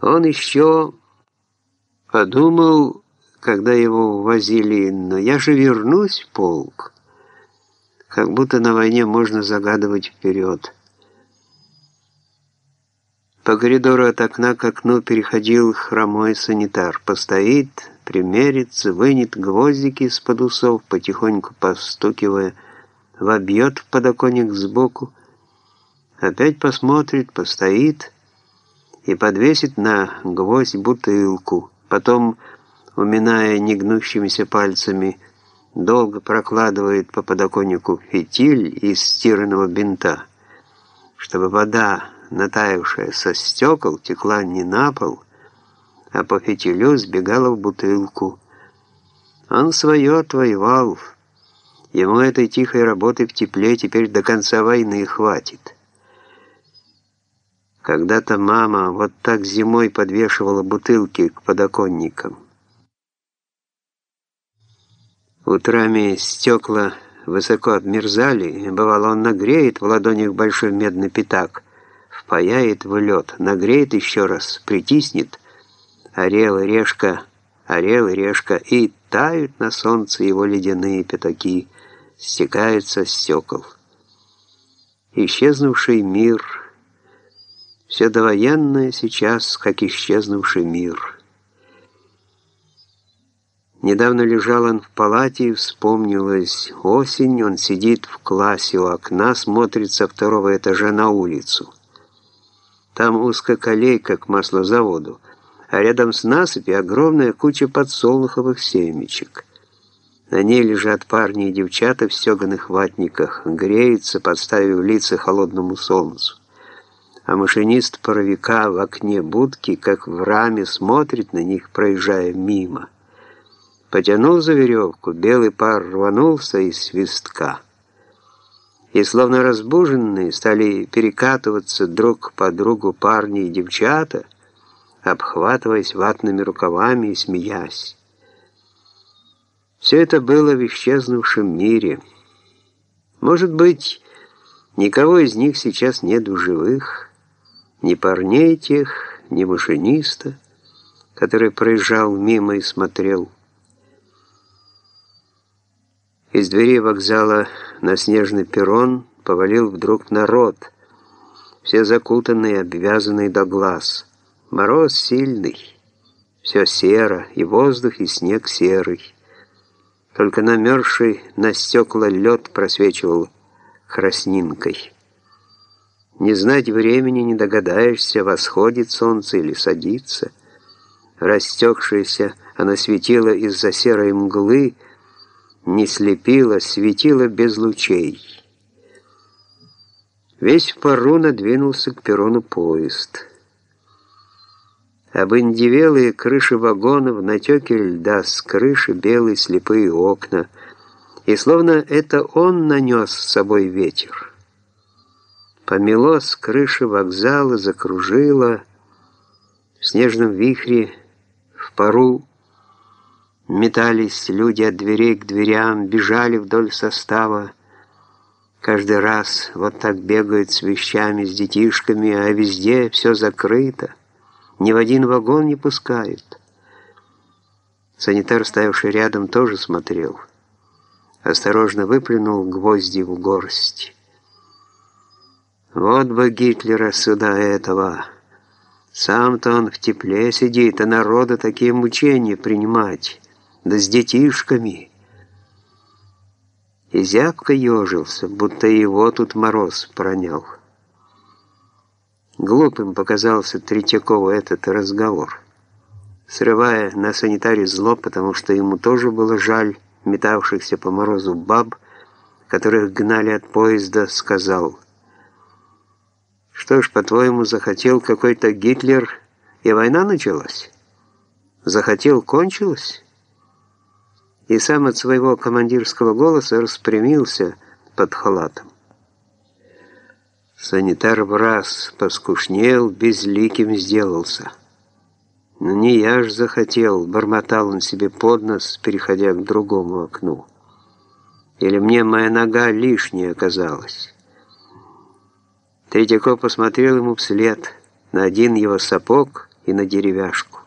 Он еще подумал, когда его увозили, но я же вернусь в полк. Как будто на войне можно загадывать вперед. По коридору от окна к окну переходил хромой санитар. Постоит, примерится, вынет гвоздики из-под усов, потихоньку постукивая, вобьет в подоконник сбоку, опять посмотрит, постоит и подвесит на гвоздь бутылку, потом, уминая негнущимися пальцами, долго прокладывает по подоконнику фитиль из стиранного бинта, чтобы вода, натаявшая со стекол, текла не на пол, а по фитилю сбегала в бутылку. Он свое отвоевал. Ему этой тихой работы в тепле теперь до конца войны хватит. Когда-то мама вот так зимой подвешивала бутылки к подоконникам. Утрами стекла высоко обмерзали, бывало он нагреет в ладонях большой медный пятак, впаяет в лед, нагреет еще раз, притиснет, орел и решка, орел и решка, и тают на солнце его ледяные пятаки, стекаются стекол. Исчезнувший мир, все довоенное сейчас, как исчезнувший мир — Недавно лежал он в палате и вспомнилось. Осень, он сидит в классе у окна, смотрит со второго этажа на улицу. Там узкая колейка к маслозаводу, а рядом с насыпью огромная куча подсолнуховых семечек. На ней лежат парни и девчата в стеганых ватниках, греются, подставив лица холодному солнцу. А машинист паровика в окне будки, как в раме, смотрит на них, проезжая мимо. Потянул за веревку, белый пар рванулся из свистка. И словно разбуженные стали перекатываться друг по другу парни и девчата, обхватываясь ватными рукавами и смеясь. Все это было в исчезнувшем мире. Может быть, никого из них сейчас нет в живых, ни парней тех, ни машиниста, который проезжал мимо и смотрел. Из двери вокзала на снежный перрон повалил вдруг народ, все закутанные, обвязанные до глаз. Мороз сильный, все серо, и воздух, и снег серый. Только намерзший на стекла лед просвечивал краснинкой. Не знать времени не догадаешься, восходит солнце или садится. Растекшееся, оно светило из-за серой мглы, не слепило, светило без лучей. Весь в пару надвинулся к перрону поезд. Обындевелые крыши вагонов, натеки льда с крыши, белые слепые окна. И словно это он нанес с собой ветер. Помело с крыши вокзала, закружило в снежном вихре, в пару Метались люди от дверей к дверям, бежали вдоль состава. Каждый раз вот так бегают с вещами, с детишками, а везде все закрыто. Ни в один вагон не пускают. Санитар, стоявший рядом, тоже смотрел. Осторожно выплюнул гвозди в горсть. Вот бы Гитлера сюда этого. Сам-то он в тепле сидит, а народу такие мучения принимать да с детишками. И зябко ежился, будто его тут мороз пронял. Глупым показался Третьякову этот разговор, срывая на санитаре зло, потому что ему тоже было жаль метавшихся по морозу баб, которых гнали от поезда, сказал, «Что ж, по-твоему, захотел какой-то Гитлер, и война началась? Захотел, кончилась?» и сам от своего командирского голоса распрямился под халатом. Санитар в раз поскушнел, безликим сделался. «Но «Ну, не я ж захотел», — бормотал он себе под нос, переходя к другому окну. «Или мне моя нога лишняя оказалась?» Третьяков посмотрел ему вслед на один его сапог и на деревяшку.